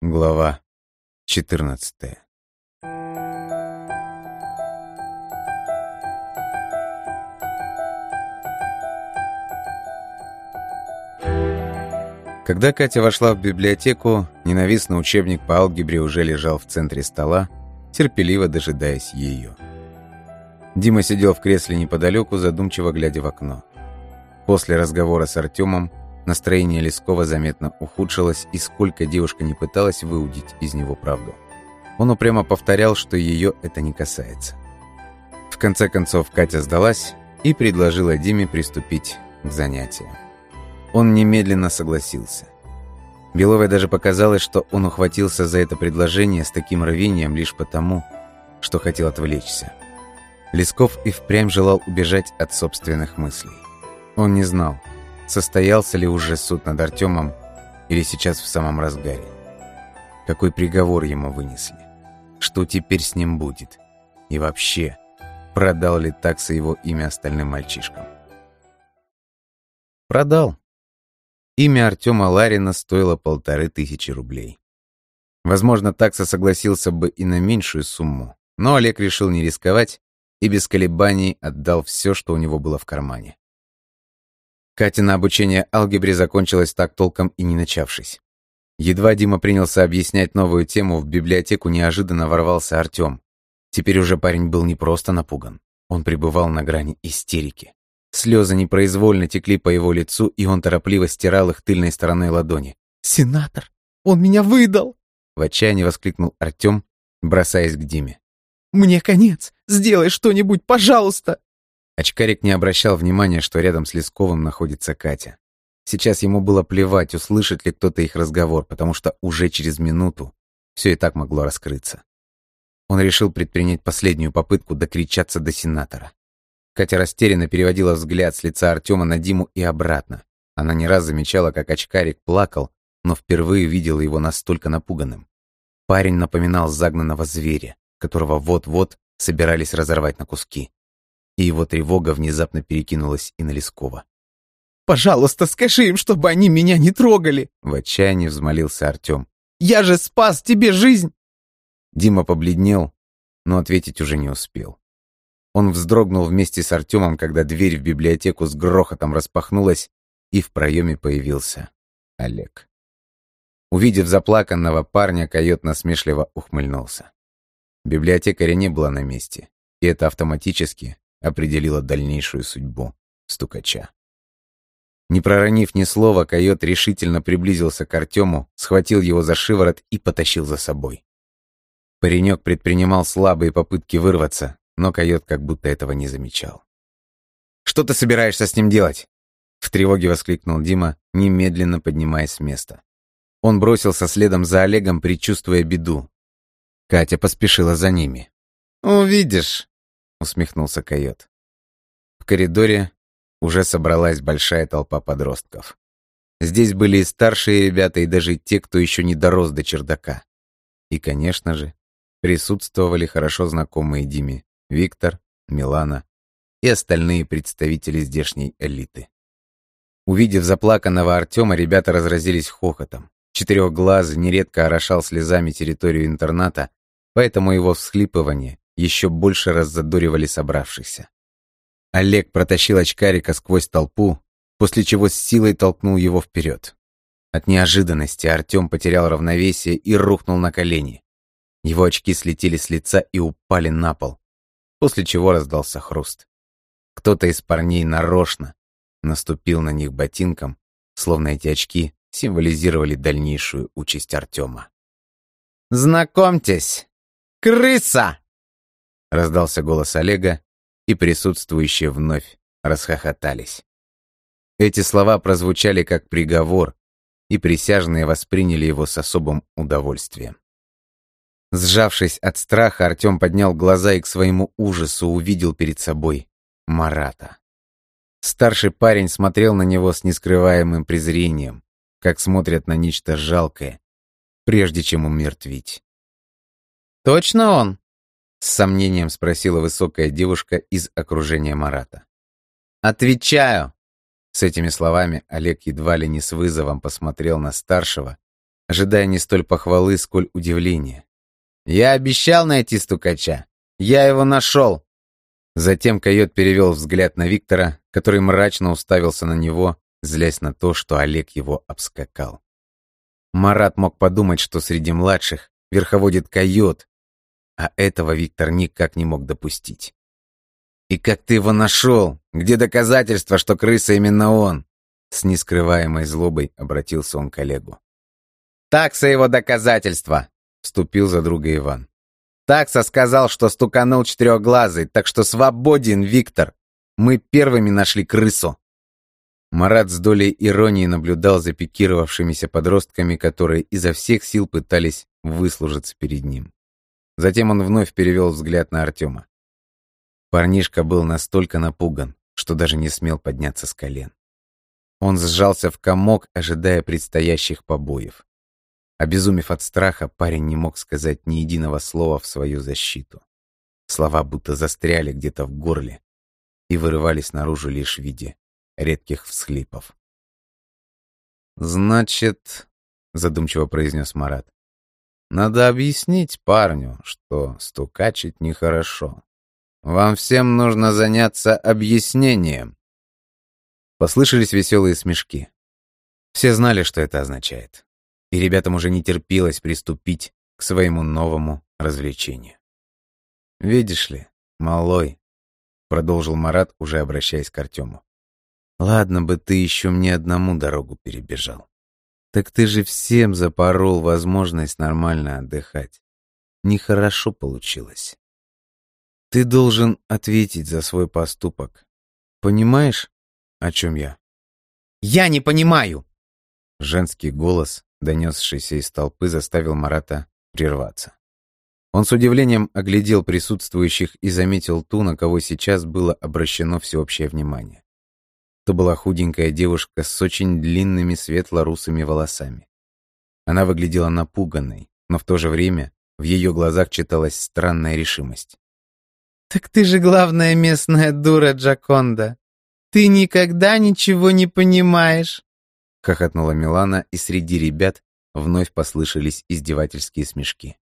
Глава 14 Когда Катя вошла в библиотеку, ненавистный учебник по алгебре уже лежал в центре стола, терпеливо дожидаясь ее. Дима сидел в кресле неподалеку, задумчиво глядя в окно. После разговора с Артемом Настроение Лескова заметно ухудшилось, и сколько девушка не пыталась выудить из него правду. Он упрямо повторял, что ее это не касается. В конце концов Катя сдалась и предложила Диме приступить к занятиям. Он немедленно согласился. Беловой даже показалось, что он ухватился за это предложение с таким рвением лишь потому, что хотел отвлечься. Лесков и впрямь желал убежать от собственных мыслей. Он не знал, Состоялся ли уже суд над Артемом или сейчас в самом разгаре? Какой приговор ему вынесли? Что теперь с ним будет? И вообще, продал ли такса его имя остальным мальчишкам? Продал. Имя Артема Ларина стоило полторы тысячи рублей. Возможно, такса согласился бы и на меньшую сумму, но Олег решил не рисковать и без колебаний отдал все, что у него было в кармане. Катина обучение алгебре закончилось так толком и не начавшись. Едва Дима принялся объяснять новую тему, в библиотеку неожиданно ворвался Артем. Теперь уже парень был не просто напуган. Он пребывал на грани истерики. Слезы непроизвольно текли по его лицу, и он торопливо стирал их тыльной стороной ладони. «Сенатор! Он меня выдал!» В отчаянии воскликнул Артем, бросаясь к Диме. «Мне конец! Сделай что-нибудь, пожалуйста!» Очкарик не обращал внимания, что рядом с Лесковым находится Катя. Сейчас ему было плевать, услышит ли кто-то их разговор, потому что уже через минуту все и так могло раскрыться. Он решил предпринять последнюю попытку докричаться до сенатора. Катя растерянно переводила взгляд с лица Артема на Диму и обратно. Она не раз замечала, как очкарик плакал, но впервые видела его настолько напуганным. Парень напоминал загнанного зверя, которого вот-вот собирались разорвать на куски и его тревога внезапно перекинулась и на Лескова. «Пожалуйста, скажи им, чтобы они меня не трогали!» В отчаянии взмолился Артем. «Я же спас тебе жизнь!» Дима побледнел, но ответить уже не успел. Он вздрогнул вместе с Артемом, когда дверь в библиотеку с грохотом распахнулась, и в проеме появился Олег. Увидев заплаканного парня, койот насмешливо ухмыльнулся. Библиотекаря не было на месте, и это автоматически определила дальнейшую судьбу стукача. Не проронив ни слова, койот решительно приблизился к Артему, схватил его за шиворот и потащил за собой. Паренек предпринимал слабые попытки вырваться, но койот как будто этого не замечал. «Что ты собираешься с ним делать?» В тревоге воскликнул Дима, немедленно поднимаясь с места. Он бросился следом за Олегом, предчувствуя беду. Катя поспешила за ними. «Увидишь», — усмехнулся койот. В коридоре уже собралась большая толпа подростков. Здесь были и старшие ребята, и даже те, кто еще не дорос до чердака. И, конечно же, присутствовали хорошо знакомые Диме Виктор, Милана и остальные представители здешней элиты. Увидев заплаканного Артема, ребята разразились хохотом. Четырехглазый нередко орошал слезами территорию интерната, поэтому его всхлипывание еще больше раззадоривали собравшихся. Олег протащил очкарика сквозь толпу, после чего с силой толкнул его вперед. От неожиданности Артем потерял равновесие и рухнул на колени. Его очки слетели с лица и упали на пол, после чего раздался хруст. Кто-то из парней нарочно наступил на них ботинком, словно эти очки символизировали дальнейшую участь Артема. «Знакомьтесь, крыса!» Раздался голос Олега, и присутствующие вновь расхохотались. Эти слова прозвучали как приговор, и присяжные восприняли его с особым удовольствием. Сжавшись от страха, Артем поднял глаза и к своему ужасу увидел перед собой Марата. Старший парень смотрел на него с нескрываемым презрением, как смотрят на нечто жалкое, прежде чем умертвить. «Точно он?» С сомнением спросила высокая девушка из окружения Марата. «Отвечаю!» С этими словами Олег едва ли не с вызовом посмотрел на старшего ожидая не столь похвалы, сколь удивления. «Я обещал найти стукача! Я его нашел!» Затем койот перевел взгляд на Виктора, который мрачно уставился на него, злясь на то, что Олег его обскакал. Марат мог подумать, что среди младших верховодит койот, а этого Виктор никак не мог допустить. «И как ты его нашел? Где доказательства, что крыса именно он?» С нескрываемой злобой обратился он к Олегу. «Такса его доказательства!» — вступил за друга Иван. «Такса сказал, что стуканул четырехглазый, так что свободен, Виктор! Мы первыми нашли крысу!» Марат с долей иронии наблюдал за пикировавшимися подростками, которые изо всех сил пытались выслужиться перед ним. Затем он вновь перевел взгляд на Артема. Парнишка был настолько напуган, что даже не смел подняться с колен. Он сжался в комок, ожидая предстоящих побоев. Обезумев от страха, парень не мог сказать ни единого слова в свою защиту. Слова будто застряли где-то в горле и вырывались наружу лишь в виде редких всхлипов. «Значит», — задумчиво произнес Марат, «надо объяснить парню, что стукачить нехорошо. Вам всем нужно заняться объяснением». Послышались веселые смешки. Все знали, что это означает. И ребятам уже не терпелось приступить к своему новому развлечению. «Видишь ли, малой», — продолжил Марат, уже обращаясь к Артему. «Ладно бы ты еще мне одному дорогу перебежал. Так ты же всем запорол возможность нормально отдыхать. Нехорошо получилось. Ты должен ответить за свой поступок. Понимаешь, о чем я? Я не понимаю! Женский голос, донесшийся из толпы, заставил Марата прерваться. Он с удивлением оглядел присутствующих и заметил ту, на кого сейчас было обращено всеобщее внимание. То была худенькая девушка с очень длинными светло-русыми волосами. Она выглядела напуганной, но в то же время в ее глазах читалась странная решимость. «Так ты же главная местная дура, Джаконда. Ты никогда ничего не понимаешь!» Хохотнула Милана, и среди ребят вновь послышались издевательские смешки.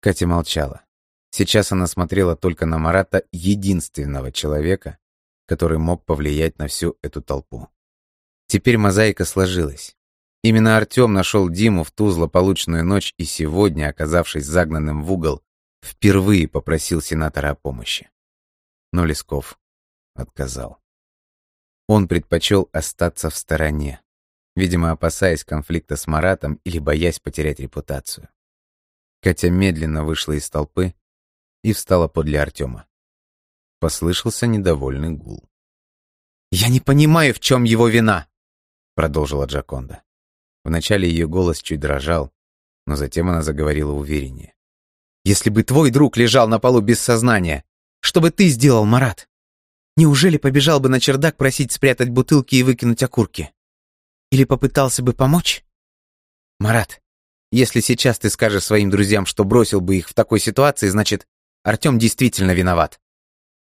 Катя молчала. Сейчас она смотрела только на Марата, единственного человека, который мог повлиять на всю эту толпу. Теперь мозаика сложилась. Именно Артем нашел Диму в ту злополучную ночь и сегодня, оказавшись загнанным в угол, впервые попросил сенатора о помощи. Но Лесков отказал. Он предпочел остаться в стороне, видимо, опасаясь конфликта с Маратом или боясь потерять репутацию. Катя медленно вышла из толпы и встала подле Артема. Послышался недовольный гул. «Я не понимаю, в чем его вина!» продолжила Джаконда. Вначале ее голос чуть дрожал, но затем она заговорила увереннее. Если бы твой друг лежал на полу без сознания, что бы ты сделал, Марат? Неужели побежал бы на чердак просить спрятать бутылки и выкинуть окурки? Или попытался бы помочь? Марат, если сейчас ты скажешь своим друзьям, что бросил бы их в такой ситуации, значит, Артем действительно виноват.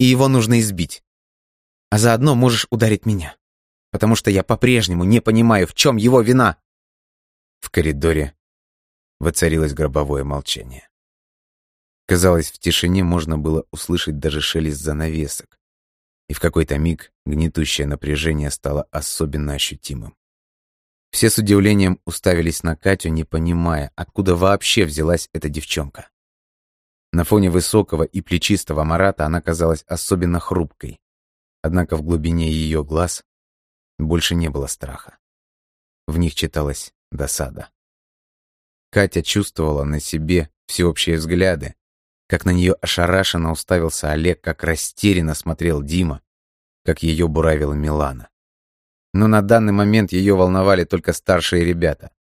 И его нужно избить. А заодно можешь ударить меня. Потому что я по-прежнему не понимаю, в чем его вина. В коридоре воцарилось гробовое молчание. Казалось, в тишине можно было услышать даже шелест занавесок. И в какой-то миг гнетущее напряжение стало особенно ощутимым. Все с удивлением уставились на Катю, не понимая, откуда вообще взялась эта девчонка. На фоне высокого и плечистого Марата она казалась особенно хрупкой. Однако в глубине ее глаз больше не было страха. В них читалась досада. Катя чувствовала на себе всеобщие взгляды, как на нее ошарашенно уставился Олег, как растерянно смотрел Дима, как ее буравила Милана. Но на данный момент ее волновали только старшие ребята.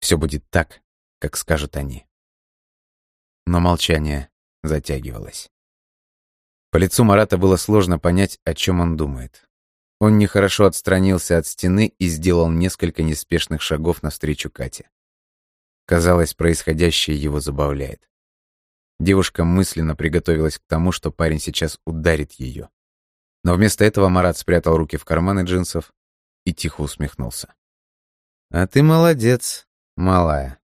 Все будет так, как скажут они. Но молчание затягивалось. По лицу Марата было сложно понять, о чем он думает. Он нехорошо отстранился от стены и сделал несколько неспешных шагов навстречу Кате. Казалось, происходящее его забавляет. Девушка мысленно приготовилась к тому, что парень сейчас ударит ее. Но вместо этого Марат спрятал руки в карманы джинсов и тихо усмехнулся. «А ты молодец, малая,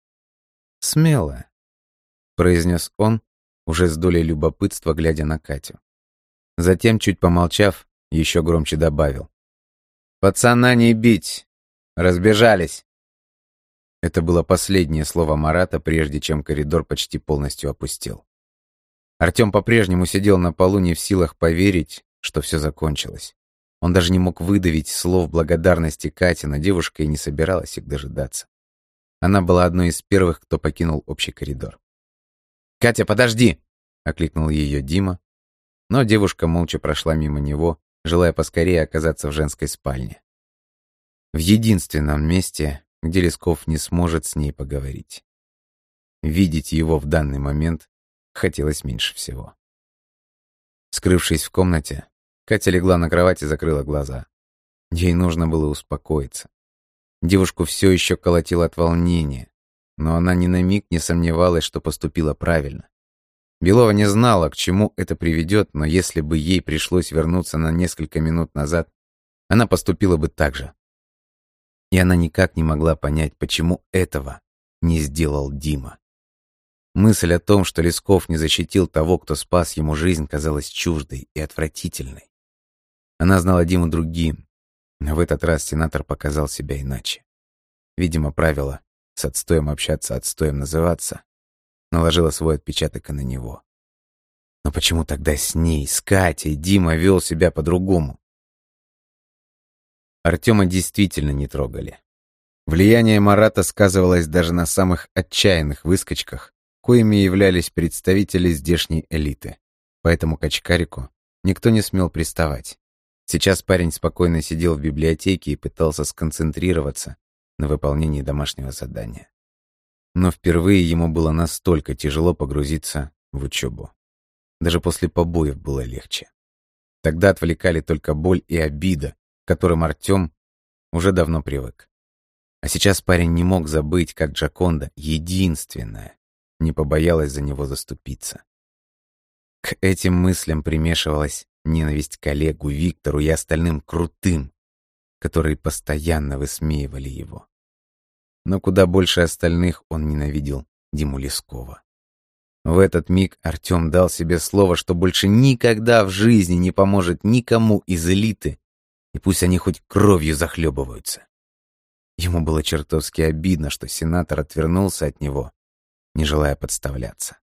смелая», — произнес он, уже с долей любопытства, глядя на Катю. Затем, чуть помолчав, еще громче добавил. «Пацана не бить! Разбежались!» Это было последнее слово Марата, прежде чем коридор почти полностью опустел. Артем по-прежнему сидел на полу, не в силах поверить, что все закончилось. Он даже не мог выдавить слов благодарности Кате, но девушка и не собиралась их дожидаться. Она была одной из первых, кто покинул общий коридор. «Катя, подожди!» — окликнул ее Дима. Но девушка молча прошла мимо него, желая поскорее оказаться в женской спальне. В единственном месте, где Лесков не сможет с ней поговорить. Видеть его в данный момент хотелось меньше всего. Скрывшись в комнате, Катя легла на кровать и закрыла глаза. Ей нужно было успокоиться. Девушку все еще колотило от волнения, но она ни на миг не сомневалась, что поступила правильно. Белова не знала, к чему это приведет, но если бы ей пришлось вернуться на несколько минут назад, она поступила бы так же. И она никак не могла понять, почему этого не сделал Дима. Мысль о том, что Лесков не защитил того, кто спас ему жизнь, казалась чуждой и отвратительной. Она знала Диму другим, но в этот раз сенатор показал себя иначе. Видимо, правило «с отстоем общаться, отстоем называться» наложило свой отпечаток и на него. Но почему тогда с ней, с Катей, Дима вел себя по-другому? Артема действительно не трогали. Влияние Марата сказывалось даже на самых отчаянных выскочках, коими являлись представители здешней элиты. Поэтому к очкарику никто не смел приставать. Сейчас парень спокойно сидел в библиотеке и пытался сконцентрироваться на выполнении домашнего задания. Но впервые ему было настолько тяжело погрузиться в учебу. Даже после побоев было легче. Тогда отвлекали только боль и обида, к которым Артем уже давно привык. А сейчас парень не мог забыть, как Джаконда, единственная, не побоялась за него заступиться. К этим мыслям примешивалась ненависть к Олегу, Виктору и остальным крутым, которые постоянно высмеивали его. Но куда больше остальных он ненавидел Диму Лескова. В этот миг Артем дал себе слово, что больше никогда в жизни не поможет никому из элиты, и пусть они хоть кровью захлебываются. Ему было чертовски обидно, что сенатор отвернулся от него не желая подставляться.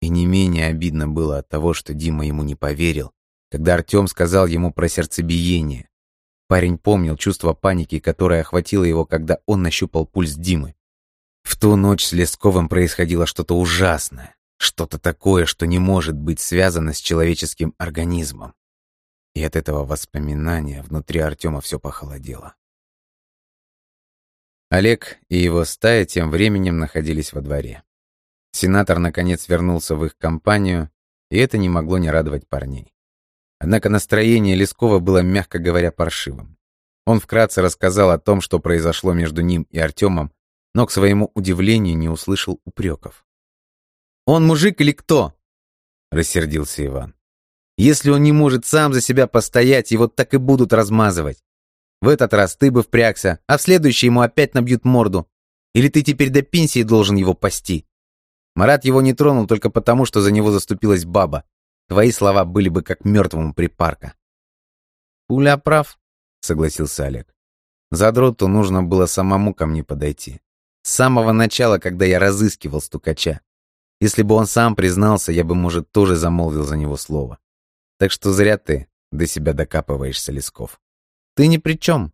И не менее обидно было от того, что Дима ему не поверил, когда Артем сказал ему про сердцебиение. Парень помнил чувство паники, которое охватило его, когда он нащупал пульс Димы. В ту ночь с Лесковым происходило что-то ужасное, что-то такое, что не может быть связано с человеческим организмом. И от этого воспоминания внутри Артема все похолодело. Олег и его стая тем временем находились во дворе. Сенатор, наконец, вернулся в их компанию, и это не могло не радовать парней. Однако настроение Лескова было, мягко говоря, паршивым. Он вкратце рассказал о том, что произошло между ним и Артемом, но, к своему удивлению, не услышал упреков. «Он мужик или кто?» — рассердился Иван. «Если он не может сам за себя постоять, его так и будут размазывать. В этот раз ты бы впрягся, а в следующий ему опять набьют морду. Или ты теперь до пенсии должен его пасти? Марат его не тронул только потому, что за него заступилась баба. Твои слова были бы как мертвому припарка. «Пуля прав», — согласился Олег. «Задроту нужно было самому ко мне подойти. С самого начала, когда я разыскивал стукача. Если бы он сам признался, я бы, может, тоже замолвил за него слово. Так что зря ты до себя докапываешься, Лесков. Ты ни при чем.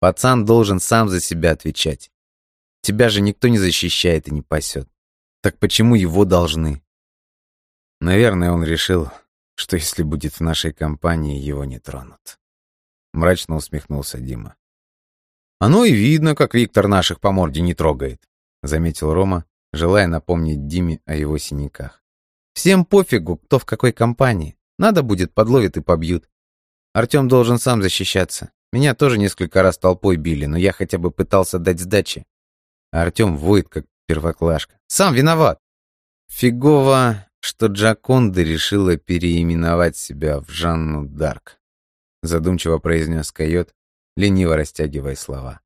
Пацан должен сам за себя отвечать. Тебя же никто не защищает и не пасет. Так почему его должны? Наверное, он решил, что если будет в нашей компании, его не тронут. Мрачно усмехнулся Дима. «Оно и видно, как Виктор наших по морде не трогает», — заметил Рома, желая напомнить Диме о его синяках. «Всем пофигу, кто в какой компании. Надо будет, подловят и побьют. Артем должен сам защищаться. Меня тоже несколько раз толпой били, но я хотя бы пытался дать сдачи. А Артем воет, как первоклашка. Сам виноват. Фигово, что Джаконда решила переименовать себя в Жанну Дарк. Задумчиво произнес койот, лениво растягивая слова.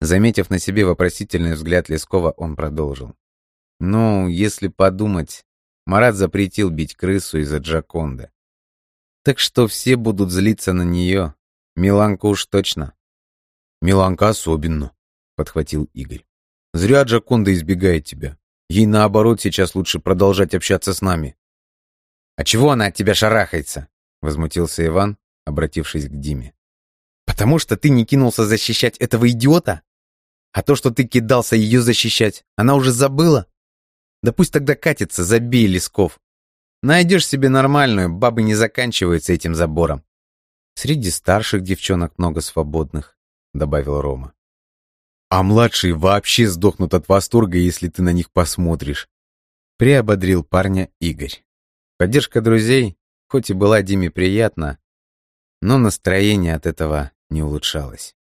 Заметив на себе вопросительный взгляд Лескова, он продолжил. «Ну, если подумать, Марат запретил бить крысу из-за Джаконда. Так что все будут злиться на нее. Миланка уж точно». «Миланка особенно», — подхватил Игорь. «Зря Джаконда избегает тебя. Ей, наоборот, сейчас лучше продолжать общаться с нами». «А чего она от тебя шарахается?» — возмутился Иван, обратившись к Диме. «Потому что ты не кинулся защищать этого идиота? А то, что ты кидался ее защищать, она уже забыла? Да пусть тогда катится, забей лесков. Найдешь себе нормальную, бабы не заканчиваются этим забором. Среди старших девчонок много свободных, добавил Рома. А младшие вообще сдохнут от восторга, если ты на них посмотришь. Приободрил парня Игорь. Поддержка друзей, хоть и была Диме приятна, но настроение от этого не улучшалось.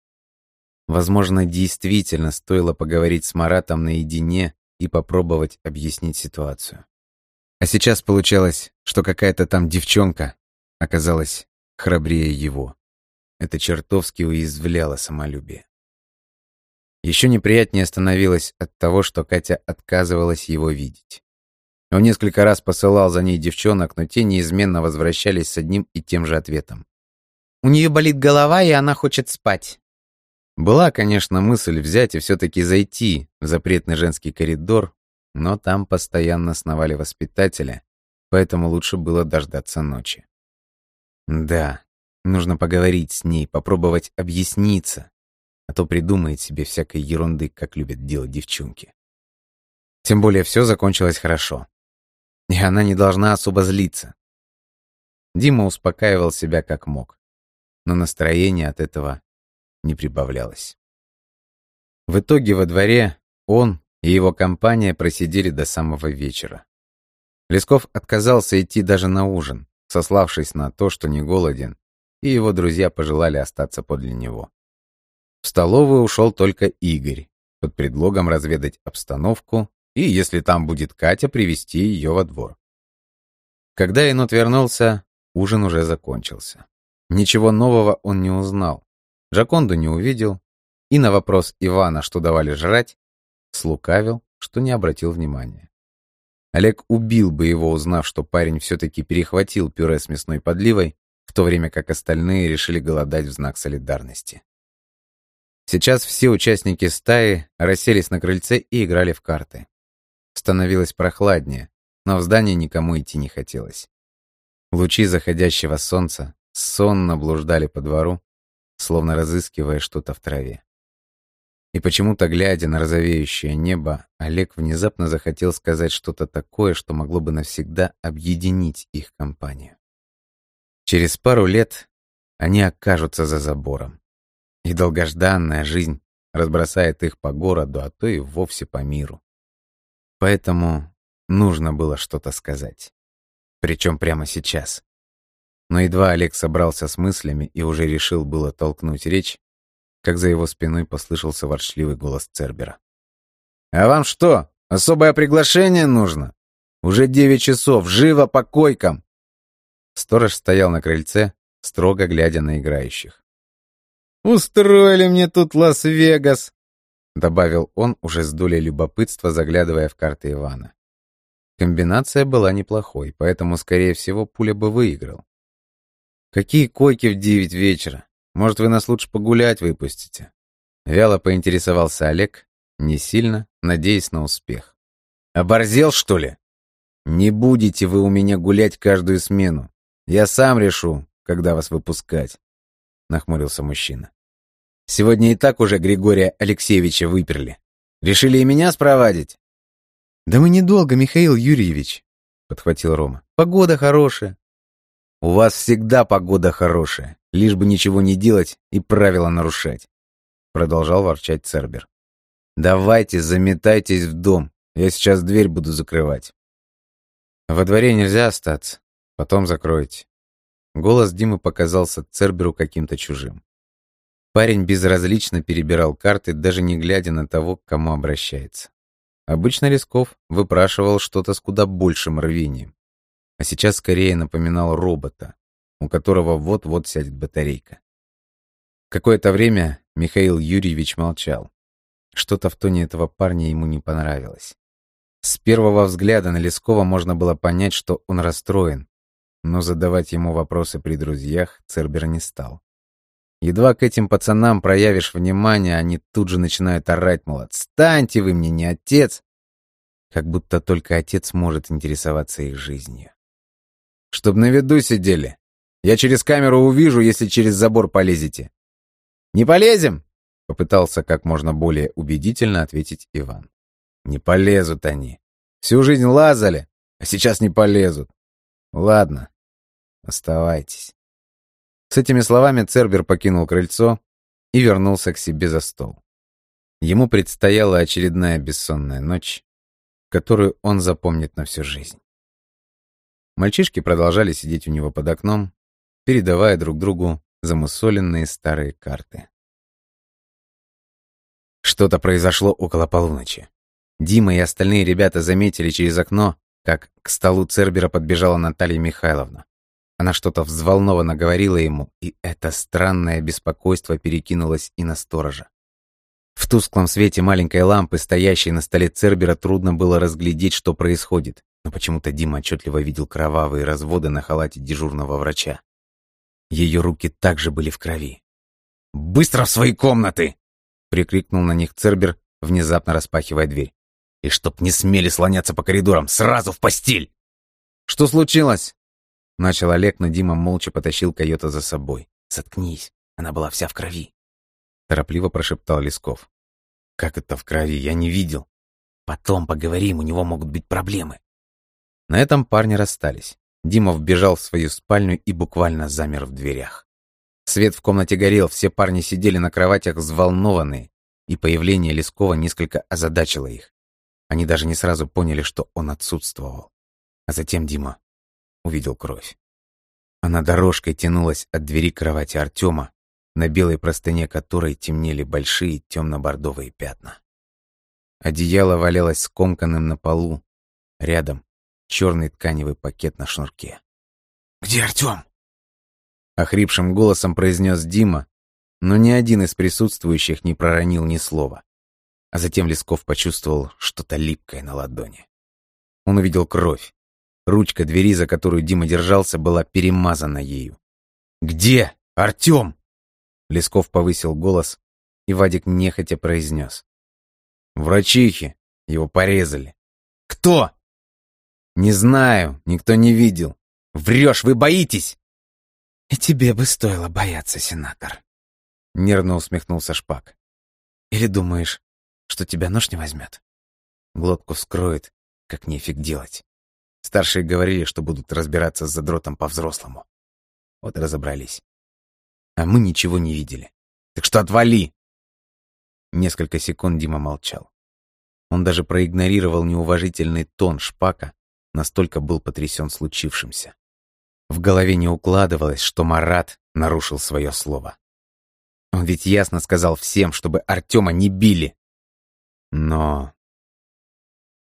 Возможно, действительно стоило поговорить с Маратом наедине и попробовать объяснить ситуацию. А сейчас получалось, что какая-то там девчонка оказалась храбрее его. Это чертовски уязвляло самолюбие. Еще неприятнее становилось от того, что Катя отказывалась его видеть. Он несколько раз посылал за ней девчонок, но те неизменно возвращались с одним и тем же ответом. «У нее болит голова, и она хочет спать». Была, конечно, мысль взять и все-таки зайти в запретный женский коридор, но там постоянно сновали воспитатели, поэтому лучше было дождаться ночи. Да, нужно поговорить с ней, попробовать объясниться, а то придумает себе всякой ерунды, как любят делать девчонки. Тем более все закончилось хорошо. И она не должна особо злиться. Дима успокаивал себя как мог, но настроение от этого не прибавлялось. В итоге во дворе он и его компания просидели до самого вечера. Лесков отказался идти даже на ужин, сославшись на то, что не голоден, и его друзья пожелали остаться подле него. В столовую ушел только Игорь, под предлогом разведать обстановку и, если там будет Катя, привести ее во двор. Когда енот вернулся, ужин уже закончился. Ничего нового он не узнал, Джаконду не увидел, и на вопрос Ивана, что давали жрать, слукавил, что не обратил внимания. Олег убил бы его, узнав, что парень все-таки перехватил пюре с мясной подливой, в то время как остальные решили голодать в знак солидарности. Сейчас все участники стаи расселись на крыльце и играли в карты. Становилось прохладнее, но в здание никому идти не хотелось. Лучи заходящего солнца сонно блуждали по двору, словно разыскивая что-то в траве. И почему-то, глядя на розовеющее небо, Олег внезапно захотел сказать что-то такое, что могло бы навсегда объединить их компанию. Через пару лет они окажутся за забором, и долгожданная жизнь разбросает их по городу, а то и вовсе по миру. Поэтому нужно было что-то сказать. Причем прямо сейчас. Но едва Олег собрался с мыслями и уже решил было толкнуть речь, как за его спиной послышался ворчливый голос Цербера. «А вам что, особое приглашение нужно? Уже девять часов, живо по койкам!» Сторож стоял на крыльце, строго глядя на играющих. «Устроили мне тут Лас-Вегас!» добавил он уже с долей любопытства, заглядывая в карты Ивана. Комбинация была неплохой, поэтому, скорее всего, пуля бы выиграл. «Какие койки в девять вечера? Может, вы нас лучше погулять выпустите?» Вяло поинтересовался Олег, не сильно, надеясь на успех. «Оборзел, что ли? Не будете вы у меня гулять каждую смену. Я сам решу, когда вас выпускать», — нахмурился мужчина. «Сегодня и так уже Григория Алексеевича выперли. Решили и меня спровадить?» «Да мы недолго, Михаил Юрьевич», — подхватил Рома. «Погода хорошая. У вас всегда погода хорошая, лишь бы ничего не делать и правила нарушать. Продолжал ворчать Цербер. Давайте, заметайтесь в дом. Я сейчас дверь буду закрывать. Во дворе нельзя остаться. Потом закроете. Голос Димы показался Церберу каким-то чужим. Парень безразлично перебирал карты, даже не глядя на того, к кому обращается. Обычно Лесков выпрашивал что-то с куда большим рвением а сейчас скорее напоминал робота, у которого вот-вот сядет батарейка. Какое-то время Михаил Юрьевич молчал, Что-то в тоне этого парня ему не понравилось. С первого взгляда на Лескова можно было понять, что он расстроен, но задавать ему вопросы при друзьях Цербер не стал. Едва к этим пацанам проявишь внимание, они тут же начинают орать, мол, отстаньте вы мне, не отец. Как будто только отец может интересоваться их жизнью. Чтоб на виду сидели. Я через камеру увижу, если через забор полезете. Не полезем? Попытался как можно более убедительно ответить Иван. Не полезут они. Всю жизнь лазали, а сейчас не полезут. Ладно, оставайтесь. С этими словами Цербер покинул крыльцо и вернулся к себе за стол. Ему предстояла очередная бессонная ночь, которую он запомнит на всю жизнь. Мальчишки продолжали сидеть у него под окном, передавая друг другу замусоленные старые карты. Что-то произошло около полуночи. Дима и остальные ребята заметили через окно, как к столу Цербера подбежала Наталья Михайловна. Она что-то взволнованно говорила ему, и это странное беспокойство перекинулось и на сторожа. В тусклом свете маленькой лампы, стоящей на столе Цербера, трудно было разглядеть, что происходит, но почему-то Дима отчетливо видел кровавые разводы на халате дежурного врача. Ее руки также были в крови. «Быстро в свои комнаты!» — прикрикнул на них Цербер, внезапно распахивая дверь. «И чтоб не смели слоняться по коридорам, сразу в постель!» «Что случилось?» Начал Олег, но Дима молча потащил койота за собой. «Заткнись, она была вся в крови!» Торопливо прошептал Лесков. «Как это в крови? Я не видел!» «Потом поговорим, у него могут быть проблемы!» На этом парни расстались. Дима вбежал в свою спальню и буквально замер в дверях. Свет в комнате горел, все парни сидели на кроватях взволнованные, и появление Лескова несколько озадачило их. Они даже не сразу поняли, что он отсутствовал. А затем Дима увидел кровь. Она дорожкой тянулась от двери кровати Артема, на белой простыне которой темнели большие темно-бордовые пятна. Одеяло валялось скомканным на полу, рядом черный тканевый пакет на шнурке. «Где Артем?» Охрипшим голосом произнес Дима, но ни один из присутствующих не проронил ни слова. А затем Лесков почувствовал что-то липкое на ладони. Он увидел кровь, Ручка двери, за которую Дима держался, была перемазана ею. «Где? Артем?» Лесков повысил голос, и Вадик нехотя произнес. «Врачихи. Его порезали». «Кто?» «Не знаю. Никто не видел. Врешь, вы боитесь!» «И тебе бы стоило бояться, сенатор», — нервно усмехнулся Шпак. «Или думаешь, что тебя нож не возьмет? Глотку вскроет, как нефиг делать. Старшие говорили, что будут разбираться с задротом по-взрослому. Вот и разобрались. А мы ничего не видели. Так что отвали!» Несколько секунд Дима молчал. Он даже проигнорировал неуважительный тон шпака, настолько был потрясен случившимся. В голове не укладывалось, что Марат нарушил свое слово. Он ведь ясно сказал всем, чтобы Артема не били. Но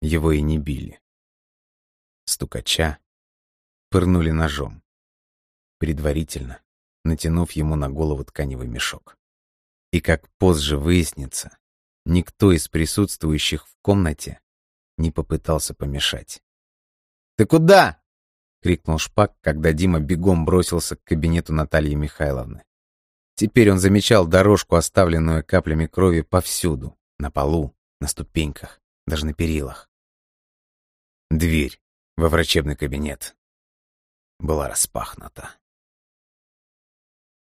его и не били стукача, пырнули ножом, предварительно натянув ему на голову тканевый мешок. И как позже выяснится, никто из присутствующих в комнате не попытался помешать. «Ты куда?» — крикнул Шпак, когда Дима бегом бросился к кабинету Натальи Михайловны. Теперь он замечал дорожку, оставленную каплями крови повсюду, на полу, на ступеньках, даже на перилах. Дверь во врачебный кабинет была распахнута.